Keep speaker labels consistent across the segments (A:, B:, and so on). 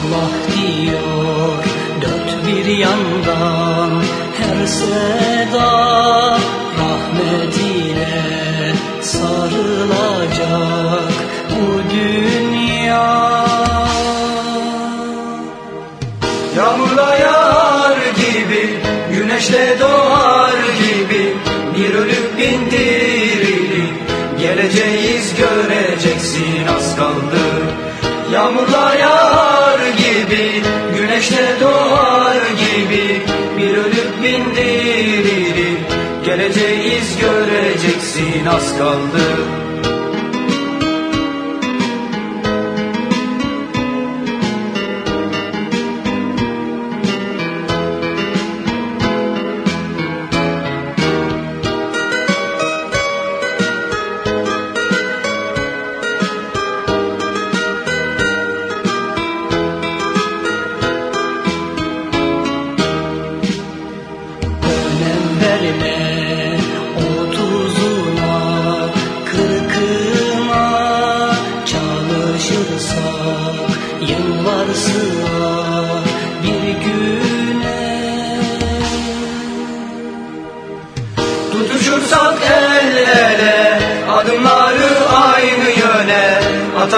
A: Allah diyor dört bir yandan her seda rahmetine sarılacak bu dünya.
B: Yağmurla yağar gibi güneşte doğar gibi bir ölüp bindirilip geleceğiz göreceksin az kaldı. Yağmurlar yağar gibi, güneşle doğar gibi Bir ölüp bin dirilik Geleceğiz göreceksin az kaldı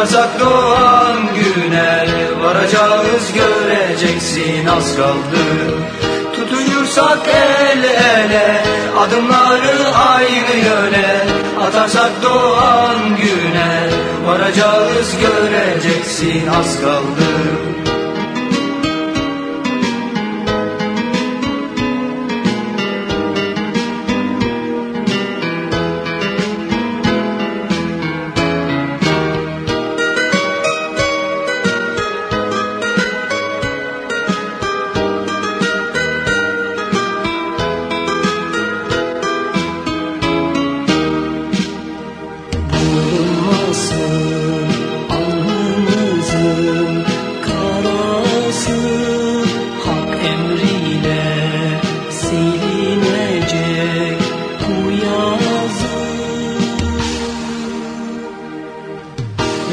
B: Atarsak doğan güne Varacağız göreceksin az kaldı. Tutuşursak el ele Adımları aynı yöne. Atarsak doğan güne Varacağız göreceksin az kaldı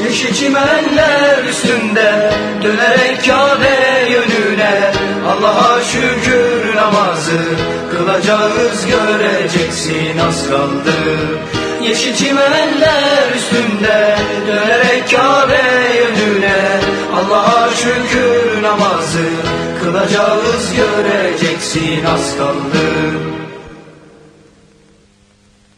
B: Yeşil çimenler üstünde Dönerek Kabe yönüne. Allah'a şükür namazı Kılacağız göreceksin az kaldı. Yeşil çimenler üstünde Dönerek Kabe yönüne. Allah'a şükür namazı Kılacağız göreceksin az kaldı